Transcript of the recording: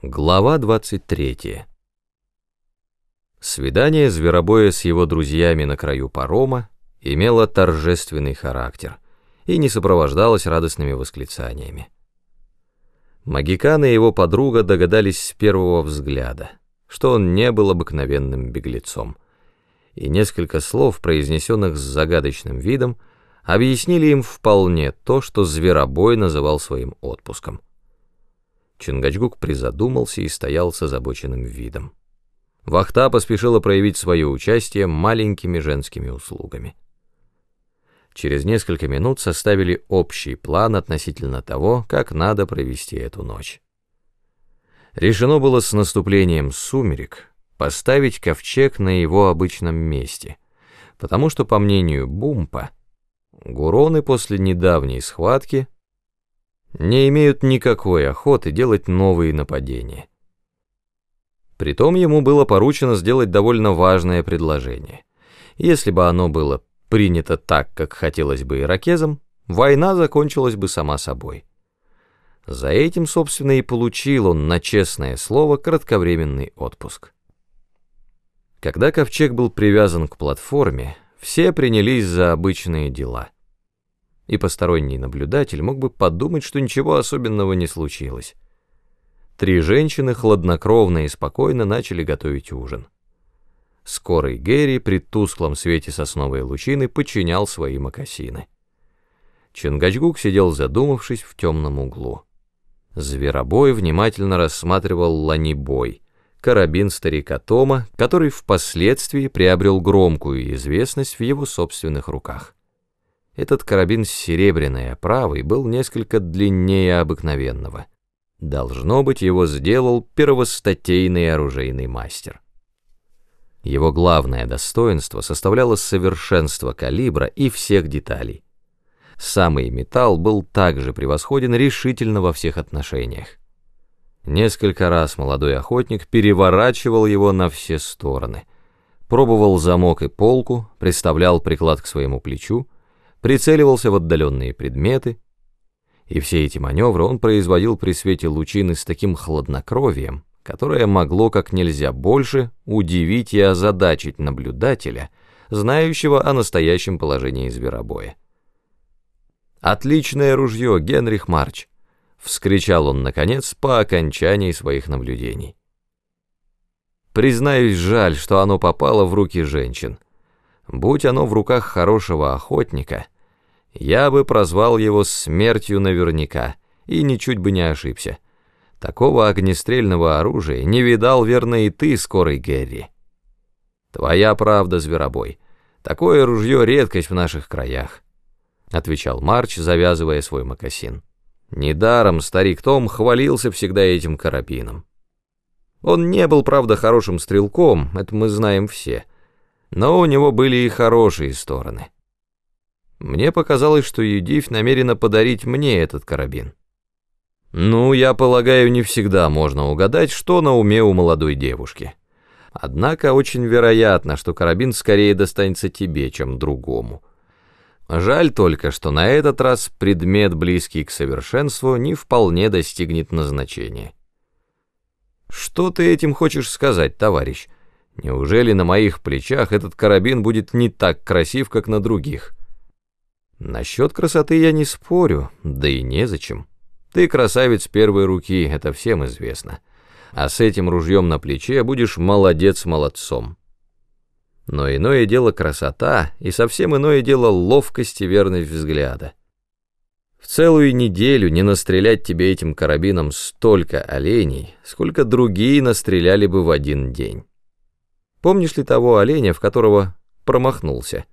Глава 23. Свидание зверобоя с его друзьями на краю парома имело торжественный характер и не сопровождалось радостными восклицаниями. Магикан и его подруга догадались с первого взгляда, что он не был обыкновенным беглецом, и несколько слов, произнесенных с загадочным видом, объяснили им вполне то, что зверобой называл своим отпуском. Чингачгук призадумался и стоял с озабоченным видом. Вахта поспешила проявить свое участие маленькими женскими услугами. Через несколько минут составили общий план относительно того, как надо провести эту ночь. Решено было с наступлением сумерек поставить ковчег на его обычном месте, потому что, по мнению Бумпа, гуроны после недавней схватки — не имеют никакой охоты делать новые нападения. Притом ему было поручено сделать довольно важное предложение. Если бы оно было принято так, как хотелось бы иракезам, война закончилась бы сама собой. За этим, собственно, и получил он на честное слово кратковременный отпуск. Когда ковчег был привязан к платформе, все принялись за обычные дела — и посторонний наблюдатель мог бы подумать, что ничего особенного не случилось. Три женщины хладнокровно и спокойно начали готовить ужин. Скорый Герри при тусклом свете сосновой лучины подчинял свои мокасины. Чингачгук сидел задумавшись в темном углу. Зверобой внимательно рассматривал ланибой, карабин старика Тома, который впоследствии приобрел громкую известность в его собственных руках. Этот карабин с серебряной оправой был несколько длиннее обыкновенного. Должно быть, его сделал первостатейный оружейный мастер. Его главное достоинство составляло совершенство калибра и всех деталей. Самый металл был также превосходен решительно во всех отношениях. Несколько раз молодой охотник переворачивал его на все стороны, пробовал замок и полку, приставлял приклад к своему плечу, прицеливался в отдаленные предметы, и все эти маневры он производил при свете лучины с таким хладнокровием, которое могло как нельзя больше удивить и озадачить наблюдателя, знающего о настоящем положении зверобоя. «Отличное ружье, Генрих Марч!» — вскричал он, наконец, по окончании своих наблюдений. «Признаюсь, жаль, что оно попало в руки женщин. Будь оно в руках хорошего охотника, я бы прозвал его смертью наверняка и ничуть бы не ошибся. Такого огнестрельного оружия не видал, верно, и ты, скорый Герри. Твоя правда, зверобой. Такое ружье — редкость в наших краях, — отвечал Марч, завязывая свой мокасин. Недаром старик Том хвалился всегда этим карабином. Он не был, правда, хорошим стрелком, это мы знаем все, — но у него были и хорошие стороны. Мне показалось, что Юдив намерена подарить мне этот карабин. Ну, я полагаю, не всегда можно угадать, что на уме у молодой девушки. Однако очень вероятно, что карабин скорее достанется тебе, чем другому. Жаль только, что на этот раз предмет, близкий к совершенству, не вполне достигнет назначения. Что ты этим хочешь сказать, товарищ? Неужели на моих плечах этот карабин будет не так красив, как на других? Насчет красоты я не спорю, да и незачем. Ты красавец первой руки, это всем известно. А с этим ружьем на плече будешь молодец молодцом. Но иное дело красота, и совсем иное дело ловкость и верность взгляда. В целую неделю не настрелять тебе этим карабином столько оленей, сколько другие настреляли бы в один день. Помнишь ли того оленя, в которого промахнулся?»